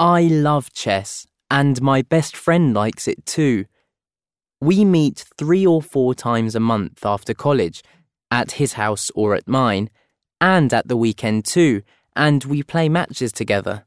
I love chess, and my best friend likes it too. We meet three or four times a month after college, at his house or at mine, and at the weekend too, and we play matches together.